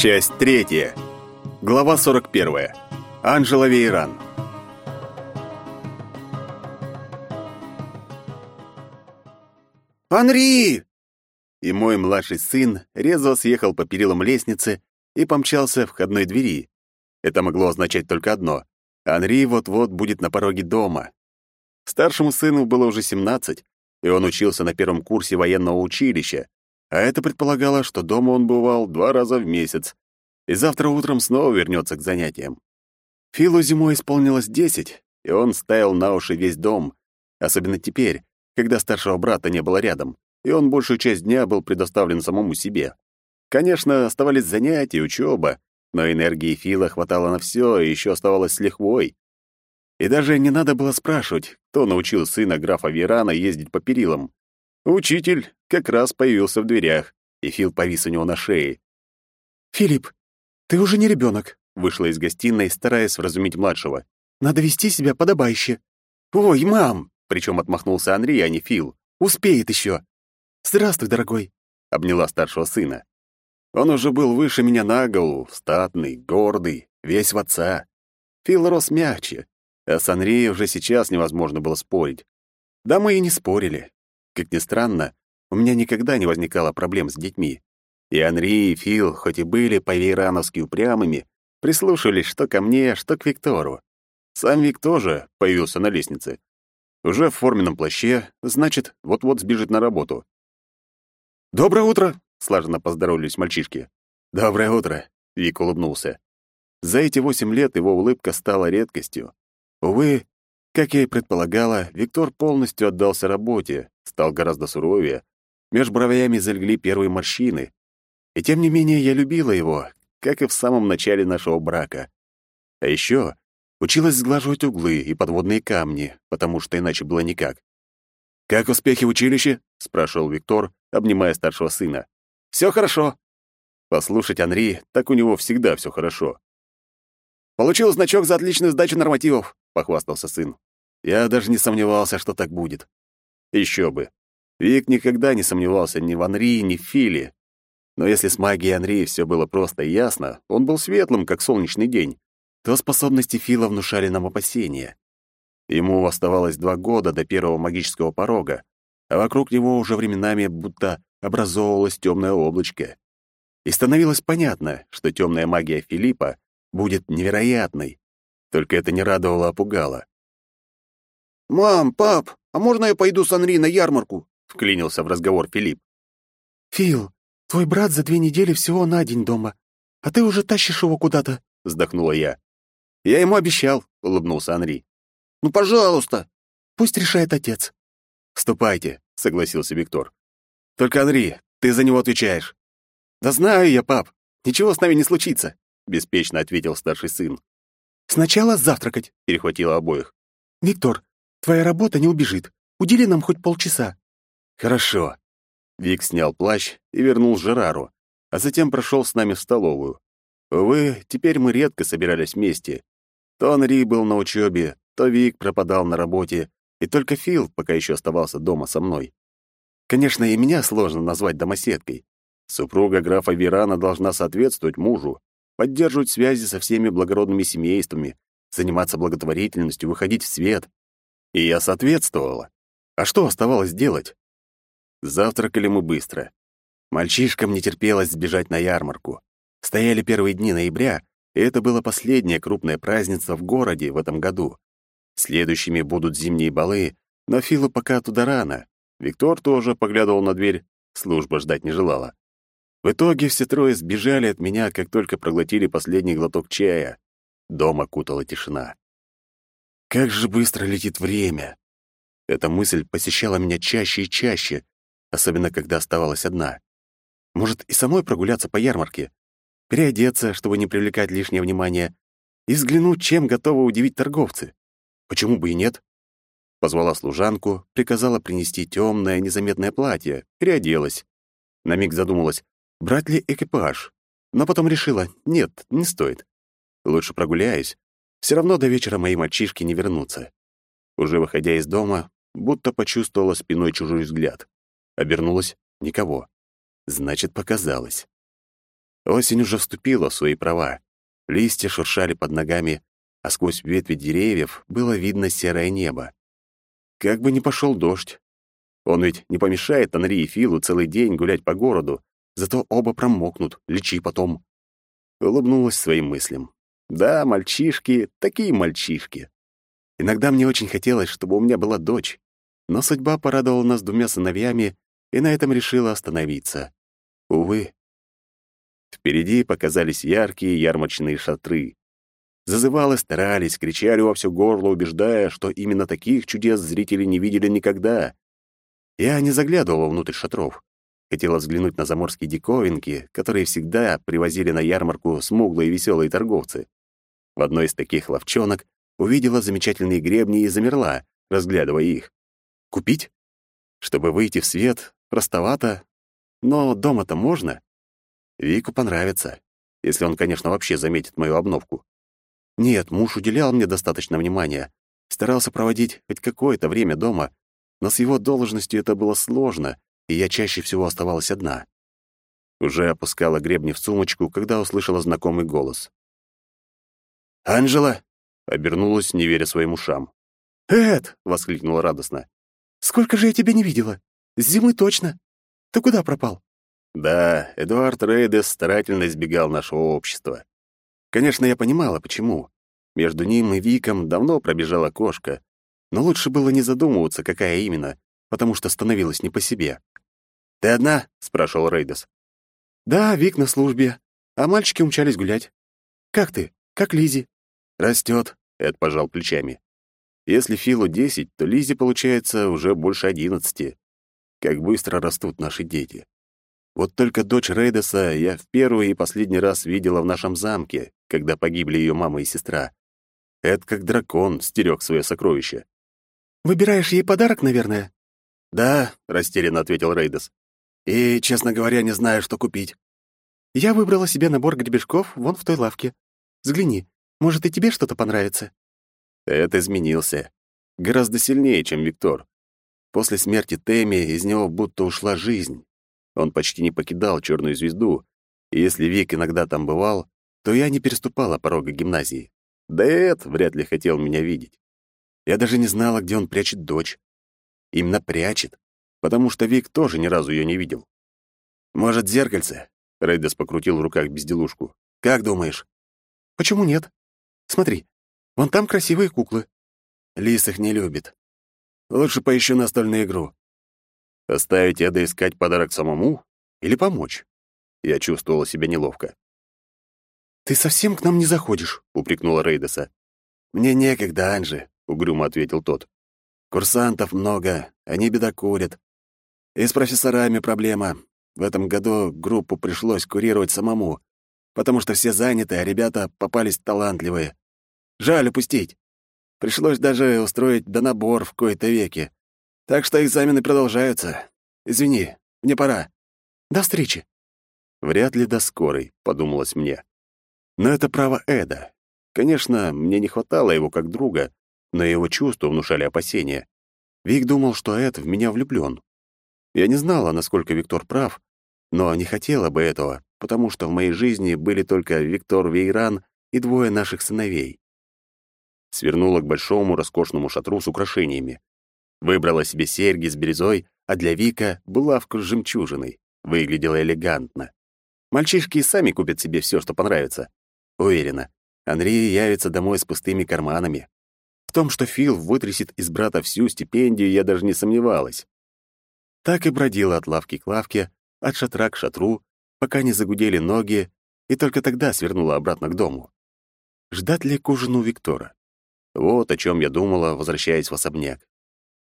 Часть третья. Глава 41. Анжела Вейран. «Анри!» И мой младший сын резво съехал по перилам лестницы и помчался в входной двери. Это могло означать только одно — Анри вот-вот будет на пороге дома. Старшему сыну было уже 17, и он учился на первом курсе военного училища, а это предполагало, что дома он бывал два раза в месяц, и завтра утром снова вернется к занятиям. Филу зимой исполнилось 10, и он ставил на уши весь дом, особенно теперь, когда старшего брата не было рядом, и он большую часть дня был предоставлен самому себе. Конечно, оставались занятия, учеба, но энергии Фила хватало на все, и еще оставалось с лихвой. И даже не надо было спрашивать, кто научил сына графа Верана ездить по перилам. Учитель как раз появился в дверях, и Фил повис у него на шее. «Филипп, ты уже не ребенок, вышла из гостиной, стараясь вразумить младшего. «Надо вести себя подобающе». «Ой, мам!» — причем отмахнулся Андрей, а не Фил. «Успеет еще». «Здравствуй, дорогой», — обняла старшего сына. Он уже был выше меня на голову, статный, гордый, весь в отца. Фил рос мягче, а с Анри уже сейчас невозможно было спорить. Да мы и не спорили. Как ни странно, у меня никогда не возникало проблем с детьми. И Анри, и Фил, хоть и были по-вейрановски упрямыми, прислушивались что ко мне, что к Виктору. Сам Вик тоже появился на лестнице. Уже в форменном плаще, значит, вот-вот сбежит на работу. «Доброе утро!» — слаженно поздоровались мальчишки. «Доброе утро!» — Вик улыбнулся. За эти восемь лет его улыбка стала редкостью. Увы, как я и предполагала, Виктор полностью отдался работе, стал гораздо суровее. Меж бровями залегли первые морщины. И тем не менее я любила его, как и в самом начале нашего брака. А еще училась сглаживать углы и подводные камни, потому что иначе было никак. «Как успехи в училище?» — спрашивал Виктор, обнимая старшего сына. «Все хорошо». Послушать Анри, так у него всегда все хорошо. «Получил значок за отличную сдачу нормативов», — похвастался сын. Я даже не сомневался, что так будет. Еще бы. Вик никогда не сомневался ни в Анри, ни в Филе. Но если с магией Анри все было просто и ясно, он был светлым, как солнечный день, то способности Фила внушали нам опасения. Ему оставалось два года до первого магического порога, а вокруг него уже временами будто образовывалось темное облачко. И становилось понятно, что темная магия Филиппа будет невероятной. Только это не радовало, а пугало. «Мам, пап, а можно я пойду с Анри на ярмарку?» — вклинился в разговор Филипп. «Фил, твой брат за две недели всего на день дома, а ты уже тащишь его куда-то», — вздохнула я. «Я ему обещал», — улыбнулся Анри. «Ну, пожалуйста, пусть решает отец». «Ступайте», — согласился Виктор. «Только, Анри, ты за него отвечаешь». «Да знаю я, пап, ничего с нами не случится», — беспечно ответил старший сын. «Сначала завтракать», — перехватила обоих. «Виктор, твоя работа не убежит. Удели нам хоть полчаса». «Хорошо». Вик снял плащ и вернул Жерару, а затем прошел с нами в столовую. Увы, теперь мы редко собирались вместе. То Анри был на учебе, то Вик пропадал на работе, и только Фил пока еще оставался дома со мной. Конечно, и меня сложно назвать домоседкой. Супруга графа Верана должна соответствовать мужу, поддерживать связи со всеми благородными семействами, заниматься благотворительностью, выходить в свет. И я соответствовала. А что оставалось делать? Завтракали мы быстро. Мальчишкам не терпелось сбежать на ярмарку. Стояли первые дни ноября, и это было последнее крупное празднество в городе в этом году. Следующими будут зимние балы, но Филу пока туда рано. Виктор тоже поглядывал на дверь, служба ждать не желала. В итоге все трое сбежали от меня, как только проглотили последний глоток чая. Дом окутала тишина. Как же быстро летит время! Эта мысль посещала меня чаще и чаще, особенно когда оставалась одна. Может, и самой прогуляться по ярмарке, переодеться, чтобы не привлекать лишнее внимание, и взглянуть, чем готовы удивить торговцы. Почему бы и нет? Позвала служанку, приказала принести темное, незаметное платье, переоделась. На миг задумалась, Брать ли экипаж? Но потом решила, нет, не стоит. Лучше прогуляюсь. Все равно до вечера мои мальчишки не вернутся. Уже выходя из дома, будто почувствовала спиной чужой взгляд. Обернулась — никого. Значит, показалось. Осень уже вступила в свои права. Листья шуршали под ногами, а сквозь ветви деревьев было видно серое небо. Как бы ни пошел дождь. Он ведь не помешает Анри и Филу целый день гулять по городу, зато оба промокнут, лечи потом. Улыбнулась своим мыслям. Да, мальчишки, такие мальчишки. Иногда мне очень хотелось, чтобы у меня была дочь, но судьба порадовала нас двумя сыновьями и на этом решила остановиться. Увы. Впереди показались яркие ярмарочные шатры. Зазывалы старались, кричали во все горло, убеждая, что именно таких чудес зрители не видели никогда. Я не заглядывала внутрь шатров. Хотела взглянуть на заморские диковинки, которые всегда привозили на ярмарку смуглые и веселые торговцы. В одной из таких ловчонок увидела замечательные гребни и замерла, разглядывая их. Купить? Чтобы выйти в свет, простовато, но дома-то можно. Вику понравится, если он, конечно, вообще заметит мою обновку. Нет, муж уделял мне достаточно внимания, старался проводить хоть какое-то время дома, но с его должностью это было сложно, и я чаще всего оставалась одна. Уже опускала гребни в сумочку, когда услышала знакомый голос. «Анжела!» — обернулась, не веря своим ушам. «Эд!» — воскликнула радостно. «Сколько же я тебя не видела? С зимы точно. Ты куда пропал?» Да, Эдуард Рейдес старательно избегал нашего общества. Конечно, я понимала, почему. Между ним и Виком давно пробежала кошка, но лучше было не задумываться, какая именно, потому что становилось не по себе. «Ты одна?» — спрашивал Рейдес. «Да, Вик на службе, а мальчики умчались гулять. Как ты? Как Лизи? «Растет», — Эд пожал плечами. «Если Филу десять, то Лизе получается уже больше одиннадцати. Как быстро растут наши дети. Вот только дочь Рейдеса я в первый и последний раз видела в нашем замке, когда погибли ее мама и сестра. Эд как дракон стерег свое сокровище. «Выбираешь ей подарок, наверное?» «Да», — растерянно ответил Рейдес. «И, честно говоря, не знаю, что купить». «Я выбрала себе набор гребешков вон в той лавке. Взгляни, может, и тебе что-то понравится?» Эд изменился. Гораздо сильнее, чем Виктор. После смерти Тэмми из него будто ушла жизнь. Он почти не покидал черную звезду, и если Вик иногда там бывал, то я не переступала порога гимназии. Да и Эд вряд ли хотел меня видеть. Я даже не знала, где он прячет дочь. Именно прячет, потому что Вик тоже ни разу ее не видел. «Может, зеркальце?» — Рейдес покрутил в руках безделушку. «Как думаешь?» «Почему нет? Смотри, вон там красивые куклы». Лис их не любит. Лучше поищу настольную игру. Оставить Эда искать подарок самому или помочь? Я чувствовала себя неловко. «Ты совсем к нам не заходишь», — упрекнула Рейдеса. «Мне некогда, Анжи», — угрюмо ответил тот. «Курсантов много, они бедокурят. И с профессорами проблема. В этом году группу пришлось курировать самому, потому что все заняты, а ребята попались талантливые. Жаль упустить. Пришлось даже устроить донабор в кои-то веке. Так что экзамены продолжаются. Извини, мне пора. До встречи. Вряд ли до скорой, подумалось мне. Но это право Эда. Конечно, мне не хватало его как друга, но его чувства внушали опасения. Вик думал, что Эд в меня влюблён. Я не знала, насколько Виктор прав, но не хотела бы этого, потому что в моей жизни были только Виктор Вейран и двое наших сыновей. Свернула к большому роскошному шатру с украшениями. Выбрала себе серьги с бирюзой, а для Вика — булавку с жемчужиной. Выглядела элегантно. Мальчишки и сами купят себе все, что понравится. Уверена, Анри явится домой с пустыми карманами. В том, что Фил вытрясет из брата всю стипендию, я даже не сомневалась. Так и бродила от лавки к лавке, от шатра к шатру, пока не загудели ноги, и только тогда свернула обратно к дому. Ждать ли к ужину Виктора? Вот о чем я думала, возвращаясь в особняк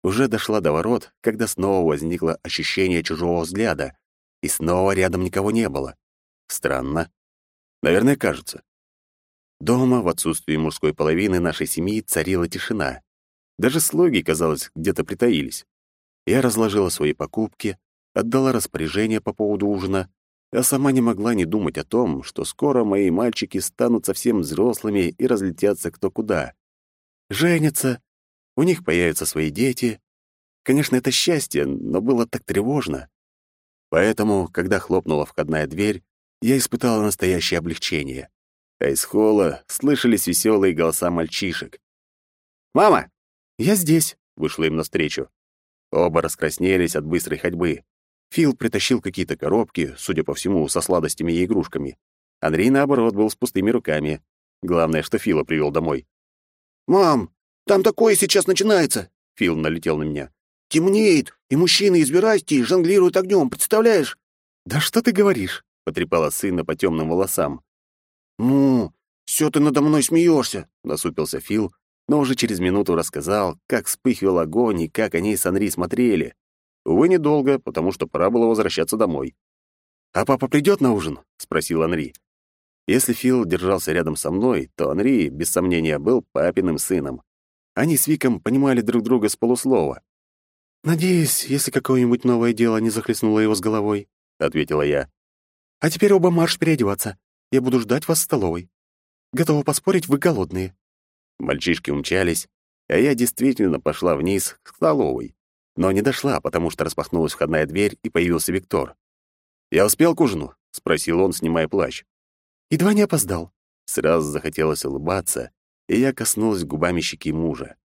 уже дошла до ворот, когда снова возникло ощущение чужого взгляда, и снова рядом никого не было. Странно. Наверное, кажется. Дома, в отсутствии мужской половины нашей семьи, царила тишина. Даже слуги, казалось, где-то притаились. Я разложила свои покупки, отдала распоряжение по поводу ужина, а сама не могла не думать о том, что скоро мои мальчики станут совсем взрослыми и разлетятся кто куда. Женятся, у них появятся свои дети. Конечно, это счастье, но было так тревожно. Поэтому, когда хлопнула входная дверь, я испытала настоящее облегчение. А из холла слышались веселые голоса мальчишек. «Мама, я здесь!» — вышла им навстречу. Оба раскраснелись от быстрой ходьбы. Фил притащил какие-то коробки, судя по всему, со сладостями и игрушками. Андрей, наоборот, был с пустыми руками. Главное, что Фила привел домой. «Мам, там такое сейчас начинается!» Фил налетел на меня. «Темнеет, и мужчины из Верастии жонглируют огнем, представляешь?» «Да что ты говоришь?» — потрепала сына по темным волосам. «Ну, все ты надо мной смеешься», — насупился Фил, но уже через минуту рассказал, как вспыхивал огонь и как они с Анри смотрели. Увы, недолго, потому что пора было возвращаться домой. «А папа придет на ужин?» — спросил Анри. Если Фил держался рядом со мной, то Анри, без сомнения, был папиным сыном. Они с Виком понимали друг друга с полуслова. «Надеюсь, если какое-нибудь новое дело не захлестнуло его с головой», — ответила я. «А теперь оба марш переодеваться. Я буду ждать вас в столовой. Готова поспорить, вы голодные». Мальчишки умчались, а я действительно пошла вниз к столовой. Но не дошла, потому что распахнулась входная дверь, и появился Виктор. «Я успел к ужину?» — спросил он, снимая плащ. «Едва не опоздал». Сразу захотелось улыбаться, и я коснулась губами щеки мужа.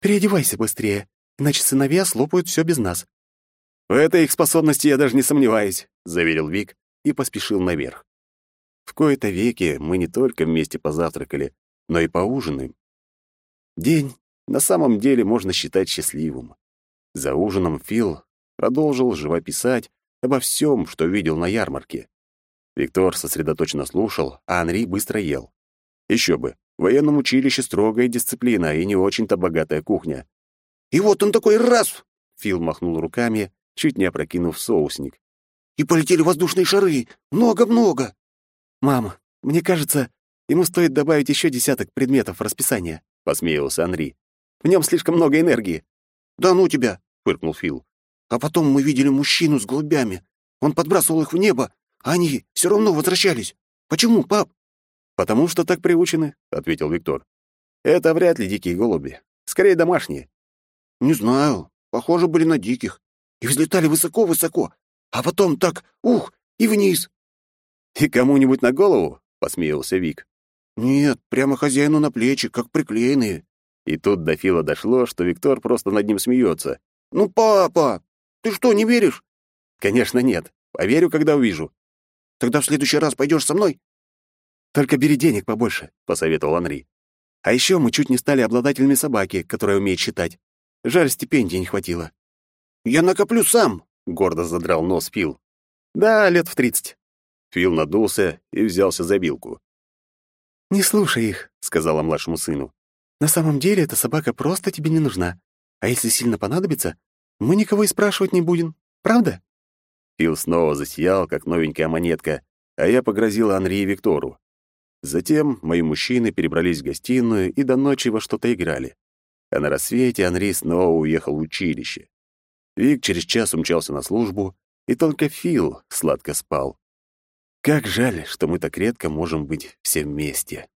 «Переодевайся быстрее, иначе сыновья слопают все без нас». «В этой их способности я даже не сомневаюсь», — заверил Вик и поспешил наверх. В кои-то веки мы не только вместе позавтракали, но и поужинаем. День на самом деле можно считать счастливым. За ужином Фил продолжил живописать обо всем, что видел на ярмарке. Виктор сосредоточенно слушал, а Анри быстро ел. Еще бы, в военном училище строгая дисциплина и не очень-то богатая кухня. «И вот он такой раз!» Фил махнул руками, чуть не опрокинув соусник. «И полетели воздушные шары! Много-много!» «Мама, мне кажется, ему стоит добавить еще десяток предметов в расписание», — посмеялся Анри. «В нем слишком много энергии». «Да ну тебя!» — фыркнул Фил. «А потом мы видели мужчину с голубями. Он подбрасывал их в небо, они все равно возвращались. Почему, пап?» «Потому что так приучены», — ответил Виктор. «Это вряд ли дикие голуби. Скорее, домашние». «Не знаю. Похоже, были на диких. И взлетали высоко-высоко. А потом так, ух, и вниз». «И кому-нибудь на голову?» — посмеялся Вик. «Нет, прямо хозяину на плечи, как приклеенные». И тут до Фила дошло, что Виктор просто над ним смеется. «Ну, папа, ты что, не веришь?» «Конечно нет. Поверю, когда увижу». «Тогда в следующий раз пойдешь со мной?» «Только бери денег побольше», — посоветовал Анри. «А еще мы чуть не стали обладателями собаки, которая умеет считать. Жаль, стипендии не хватило». «Я накоплю сам», — гордо задрал нос Фил. «Да, лет в тридцать». Фил надулся и взялся за вилку. «Не слушай их», — сказала младшему сыну. На самом деле эта собака просто тебе не нужна. А если сильно понадобится, мы никого и спрашивать не будем. Правда?» Фил снова засиял, как новенькая монетка, а я погрозил Анри и Виктору. Затем мои мужчины перебрались в гостиную и до ночи во что-то играли. А на рассвете Анри снова уехал в училище. Вик через час умчался на службу, и только Фил сладко спал. Как жаль, что мы так редко можем быть все вместе.